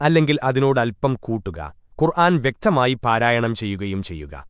അല്ലെങ്കിൽ അതിനോടൽപ്പം കൂട്ടുക. ഖുർആൻ വ്യക്തമായി പാരായണം ചെയ്യുകയും ചെയ്യുക.